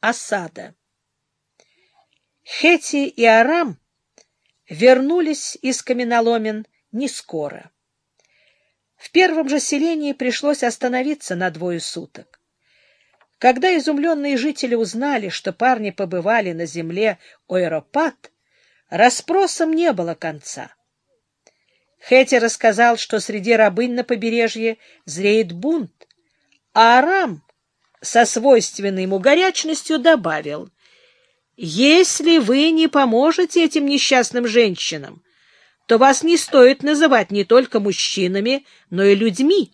осада. Хети и Арам вернулись из каменоломен не скоро. В первом же селении пришлось остановиться на двое суток. Когда изумленные жители узнали, что парни побывали на земле Ойропат, расспросам не было конца. Хэти рассказал, что среди рабынь на побережье зреет бунт, а Арам со свойственной ему горячностью добавил, «Если вы не поможете этим несчастным женщинам, то вас не стоит называть не только мужчинами, но и людьми».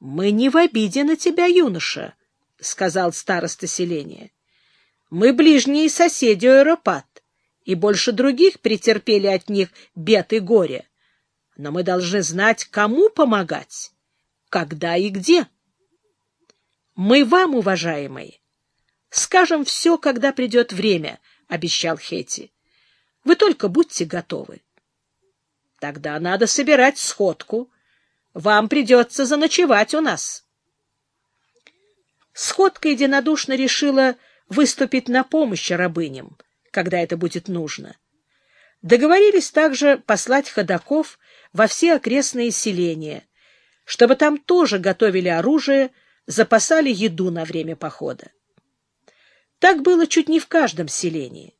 «Мы не в обиде на тебя, юноша», — сказал староста селения. «Мы ближние соседи Аэропат, и больше других претерпели от них бед и горе. Но мы должны знать, кому помогать, когда и где». Мы вам, уважаемые, скажем все, когда придет время, — обещал Хети. Вы только будьте готовы. Тогда надо собирать сходку. Вам придется заночевать у нас. Сходка единодушно решила выступить на помощь рабыням, когда это будет нужно. Договорились также послать ходаков во все окрестные селения, чтобы там тоже готовили оружие запасали еду на время похода. Так было чуть не в каждом селении.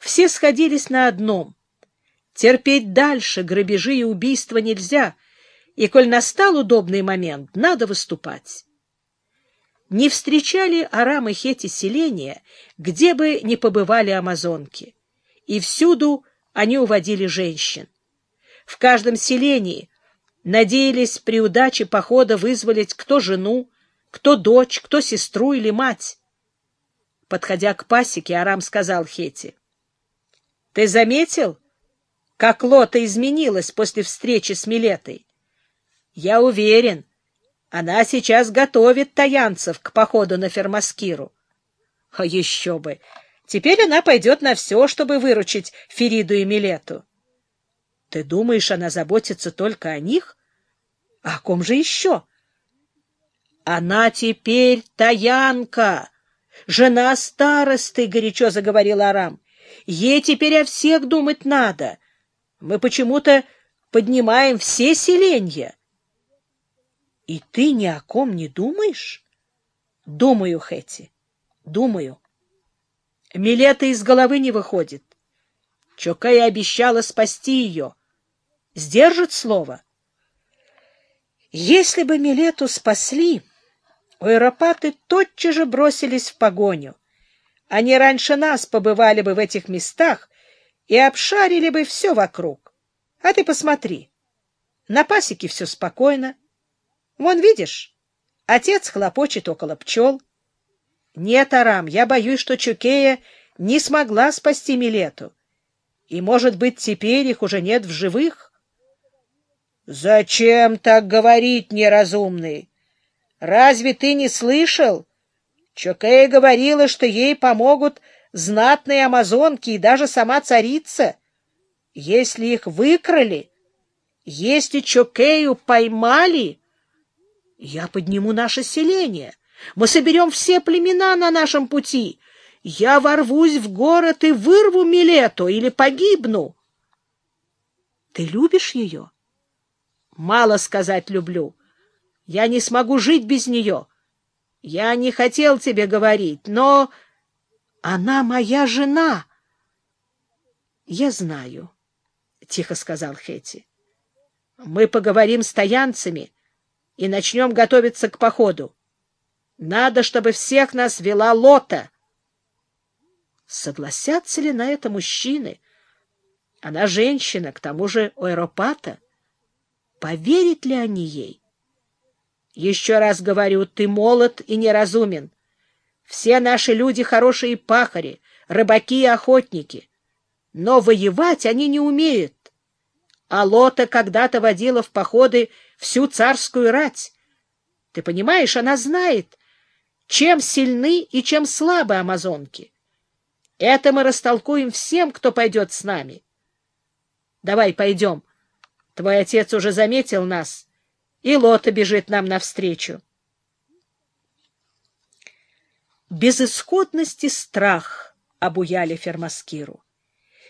Все сходились на одном. Терпеть дальше грабежи и убийства нельзя, и, коль настал удобный момент, надо выступать. Не встречали Арам и Хети селения, где бы ни побывали амазонки, и всюду они уводили женщин. В каждом селении надеялись при удаче похода вызволить кто жену, кто дочь, кто сестру или мать. Подходя к пасеке, Арам сказал Хети. — Ты заметил, как Лота изменилась после встречи с Милетой? Я уверен, она сейчас готовит таянцев к походу на Фермаскиру. А еще бы! Теперь она пойдет на все, чтобы выручить Фериду и Милету. Ты думаешь, она заботится только о них? А о ком же еще? — она теперь таянка, жена старосты, — горячо заговорил Арам. Ей теперь о всех думать надо. Мы почему-то поднимаем все селенья. И ты ни о ком не думаешь? Думаю, Хэти, думаю. Милета из головы не выходит. Чокая обещала спасти ее. Сдержит слово. Если бы Милету спасли, Уэропаты тотчас же бросились в погоню. Они раньше нас побывали бы в этих местах и обшарили бы все вокруг. А ты посмотри. На пасеке все спокойно. Вон, видишь, отец хлопочет около пчел. Нет, Арам, я боюсь, что Чукея не смогла спасти Милету. И, может быть, теперь их уже нет в живых? — Зачем так говорить, неразумный? Разве ты не слышал? Чокея говорила, что ей помогут знатные амазонки и даже сама царица. Если их выкрали, если Чокею поймали, я подниму наше селение. Мы соберем все племена на нашем пути. Я ворвусь в город и вырву Милету или погибну. Ты любишь ее? Мало сказать люблю. Я не смогу жить без нее. Я не хотел тебе говорить, но она моя жена. Я знаю, — тихо сказал Хети. Мы поговорим с таянцами и начнем готовиться к походу. Надо, чтобы всех нас вела лота. Согласятся ли на это мужчины? Она женщина, к тому же аэропата. Поверят ли они ей? Еще раз говорю, ты молод и неразумен. Все наши люди хорошие пахари, рыбаки и охотники. Но воевать они не умеют. А Лота когда-то водила в походы всю царскую рать. Ты понимаешь, она знает, чем сильны и чем слабы амазонки. Это мы растолкуем всем, кто пойдет с нами. Давай пойдем. Твой отец уже заметил нас и Лота бежит нам навстречу. Безысходность и страх обуяли Фермаскиру.